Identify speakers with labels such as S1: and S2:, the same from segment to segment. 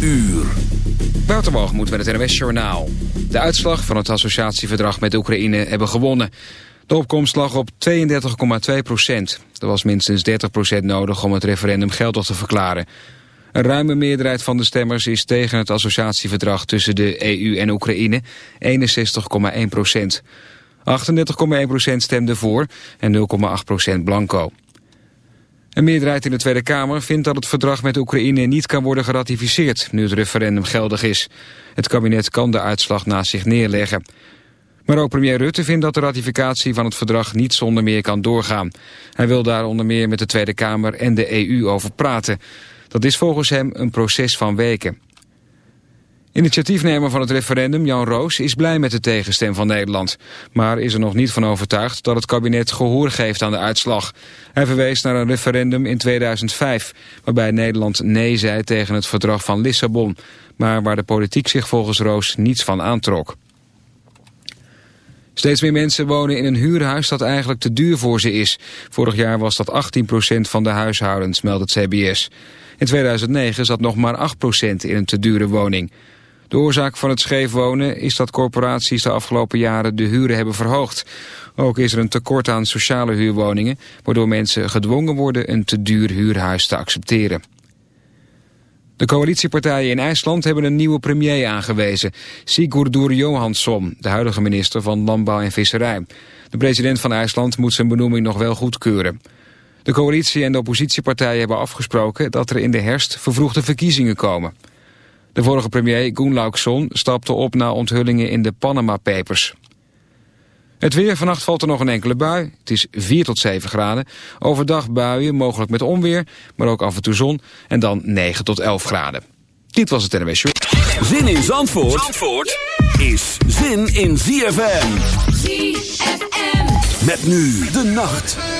S1: uur.
S2: moet met het NWS Journaal. De uitslag van het associatieverdrag met Oekraïne hebben gewonnen. De opkomst lag op 32,2 procent. Er was minstens 30 procent nodig om het referendum geldig te verklaren. Een ruime meerderheid van de stemmers is tegen het associatieverdrag tussen de EU en Oekraïne, 61,1 procent. 38,1 procent stemde voor en 0,8 procent blanco. Een meerderheid in de Tweede Kamer vindt dat het verdrag met Oekraïne niet kan worden geratificeerd, nu het referendum geldig is. Het kabinet kan de uitslag naast zich neerleggen. Maar ook premier Rutte vindt dat de ratificatie van het verdrag niet zonder meer kan doorgaan. Hij wil daar onder meer met de Tweede Kamer en de EU over praten. Dat is volgens hem een proces van weken. Initiatiefnemer van het referendum, Jan Roos, is blij met de tegenstem van Nederland. Maar is er nog niet van overtuigd dat het kabinet gehoor geeft aan de uitslag. Hij verwees naar een referendum in 2005, waarbij Nederland nee zei tegen het verdrag van Lissabon. Maar waar de politiek zich volgens Roos niets van aantrok. Steeds meer mensen wonen in een huurhuis dat eigenlijk te duur voor ze is. Vorig jaar was dat 18% van de huishoudens, meldt het CBS. In 2009 zat nog maar 8% in een te dure woning. De oorzaak van het scheef wonen is dat corporaties de afgelopen jaren de huren hebben verhoogd. Ook is er een tekort aan sociale huurwoningen, waardoor mensen gedwongen worden een te duur huurhuis te accepteren. De coalitiepartijen in IJsland hebben een nieuwe premier aangewezen, Sigurdur Johansson, de huidige minister van Landbouw en Visserij. De president van IJsland moet zijn benoeming nog wel goedkeuren. De coalitie en de oppositiepartijen hebben afgesproken dat er in de herfst vervroegde verkiezingen komen. De vorige premier Goenlaukson stapte op na onthullingen in de Panama Papers. Het weer, vannacht valt er nog een enkele bui. Het is 4 tot 7 graden. Overdag buien, mogelijk met onweer, maar ook af en toe zon. En dan 9 tot 11 graden. Dit was het NWS Show.
S1: Zin in Zandvoort, Zandvoort is zin in ZFM. ZFM. Met nu de nacht.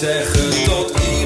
S3: zeggen tot.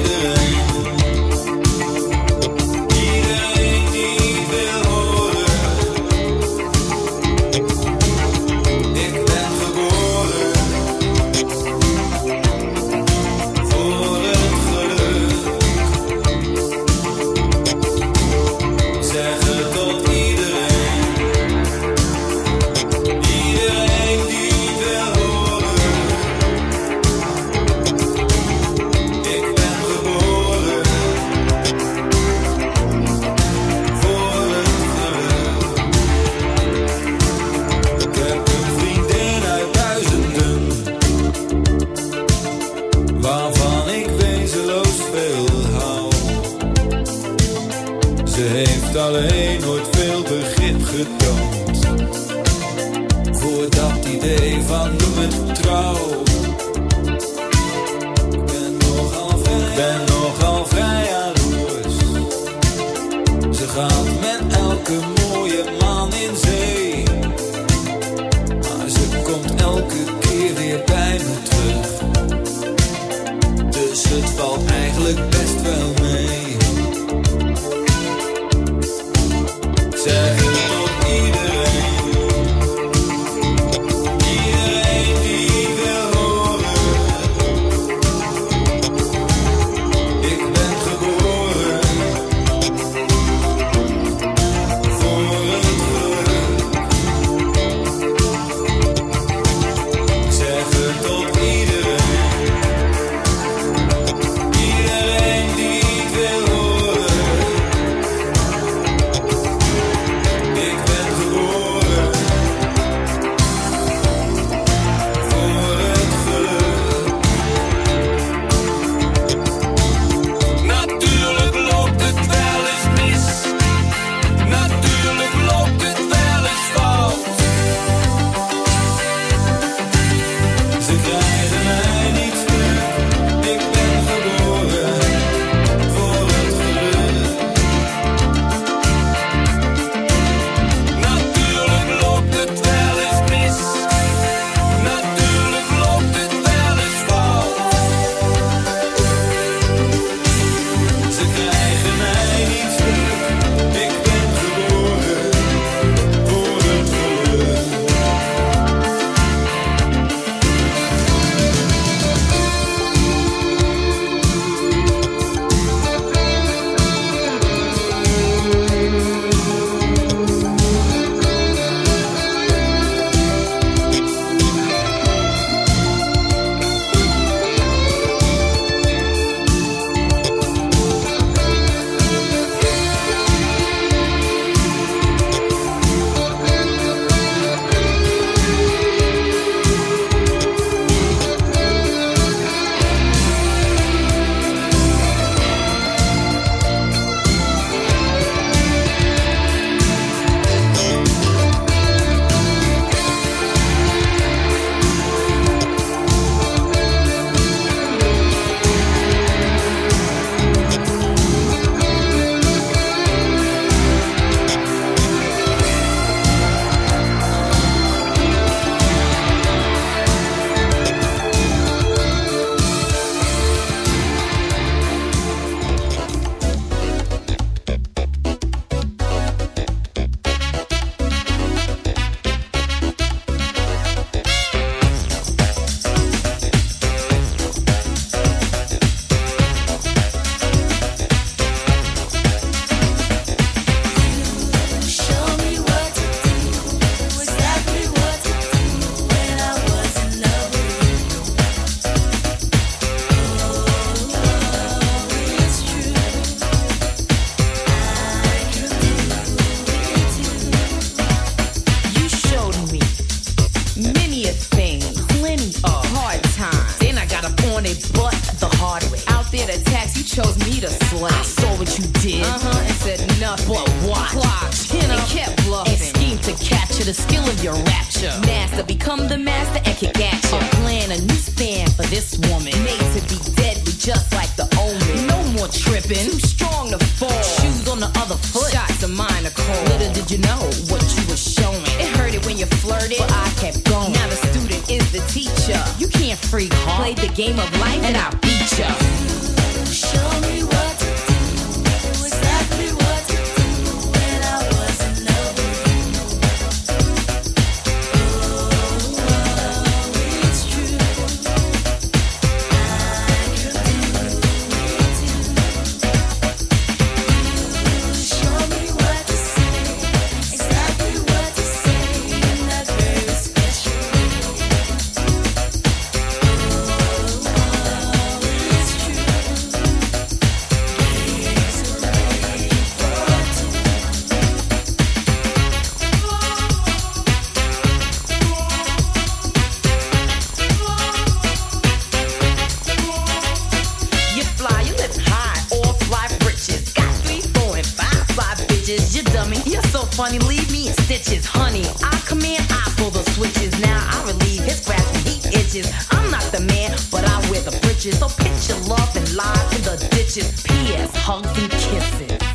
S3: stitches, honey. I command, I pull the switches. Now I relieve his grasp when he itches. I'm not the man, but I wear the britches. So pitch your love and lie to the ditches. P.S. Hugs and kisses.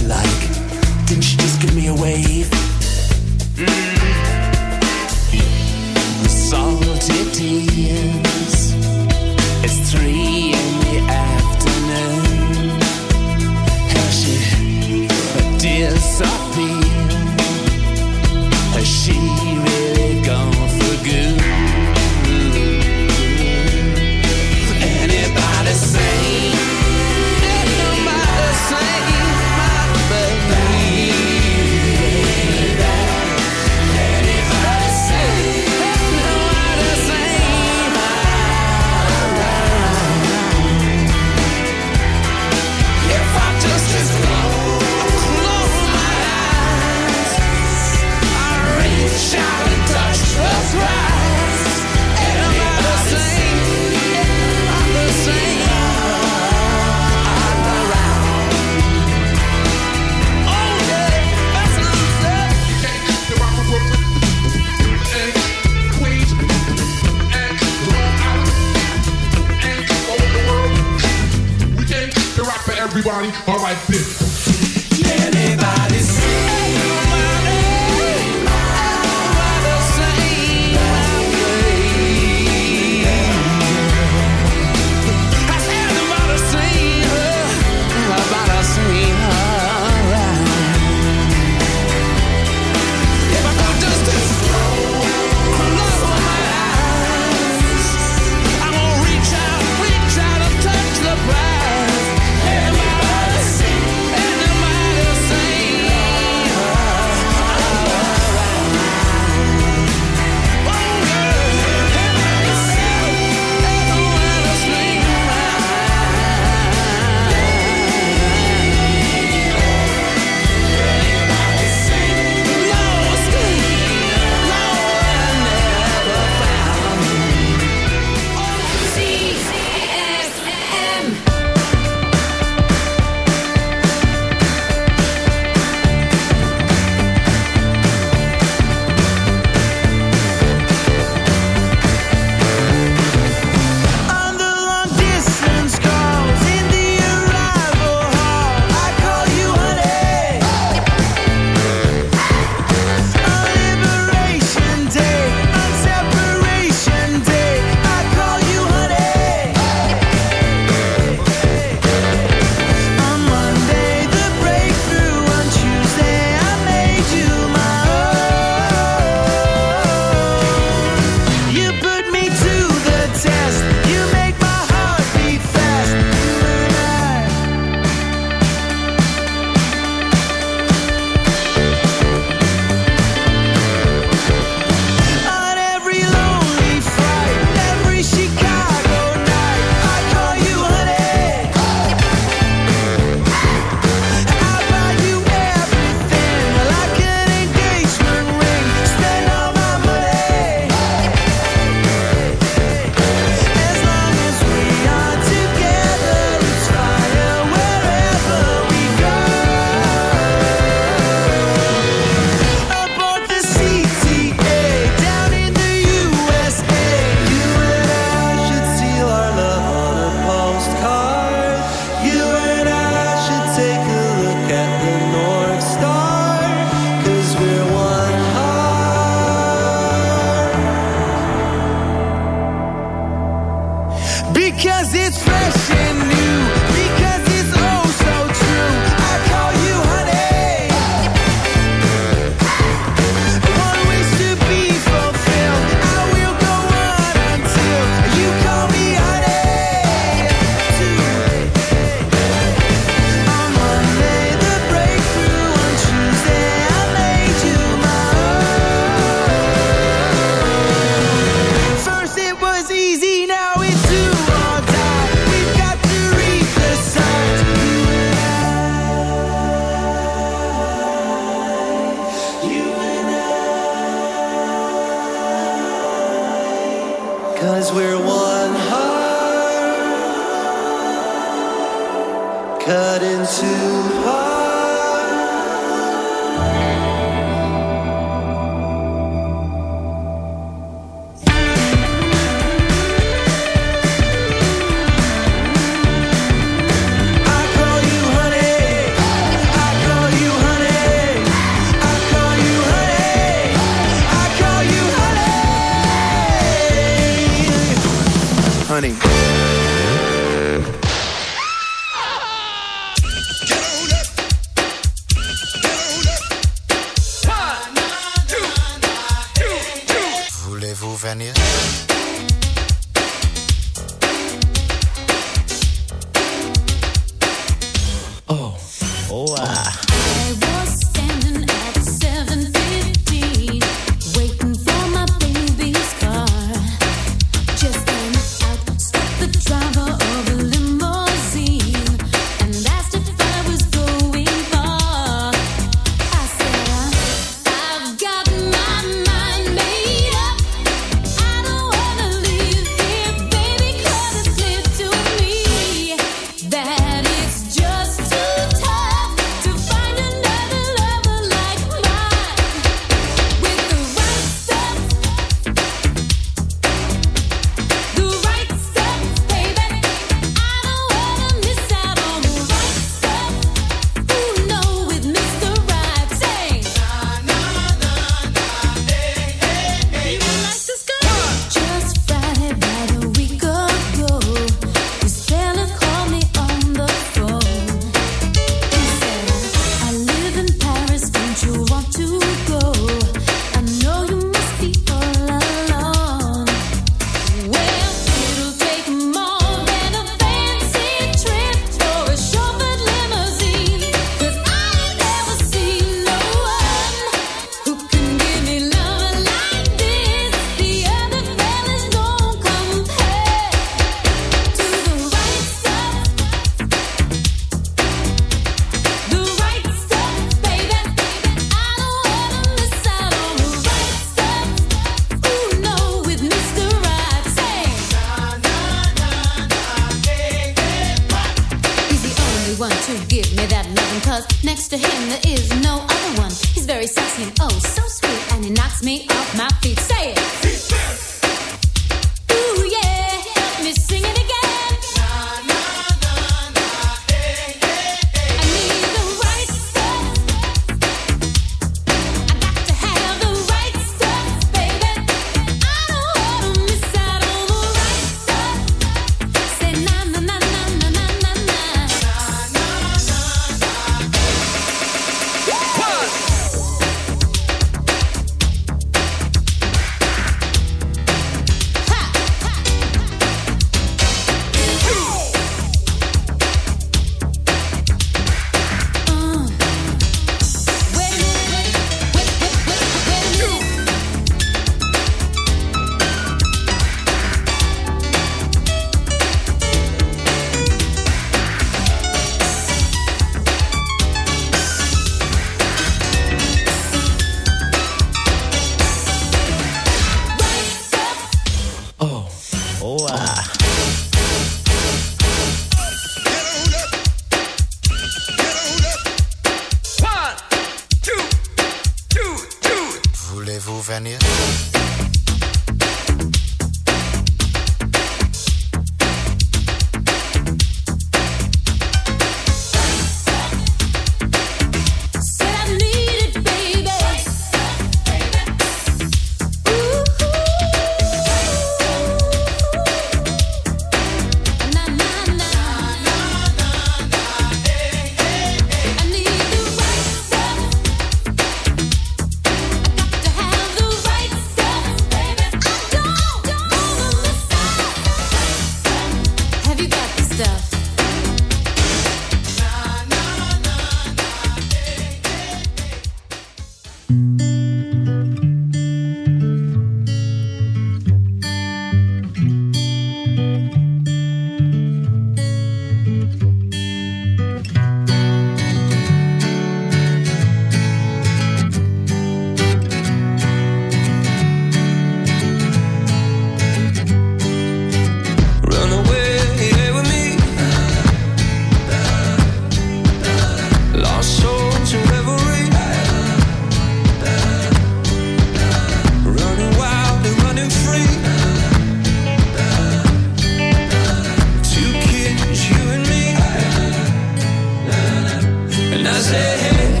S3: trazer.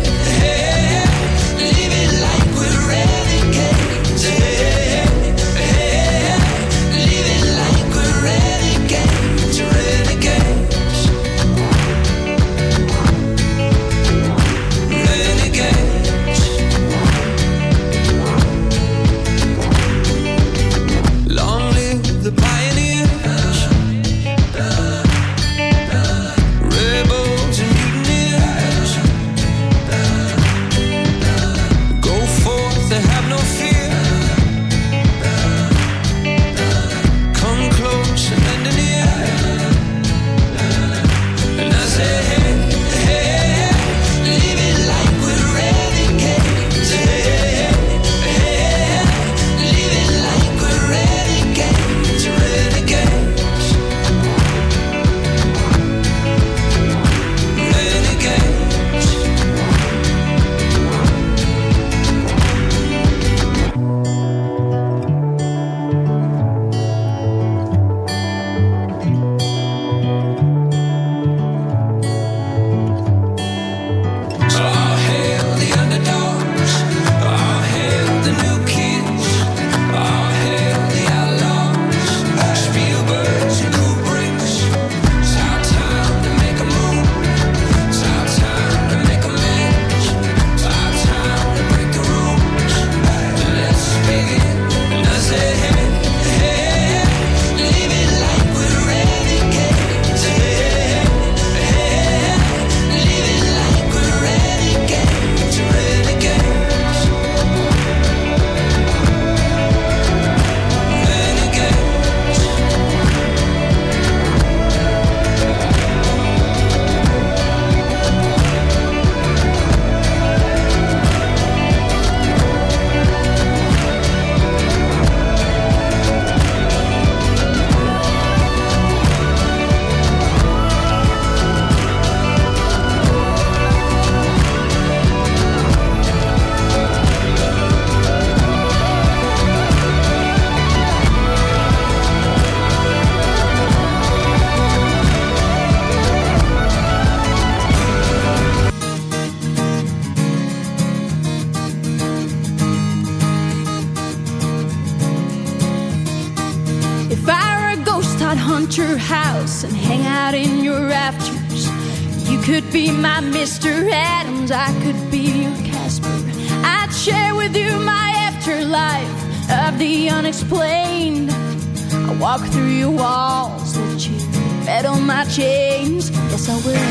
S3: change. Yes, I will.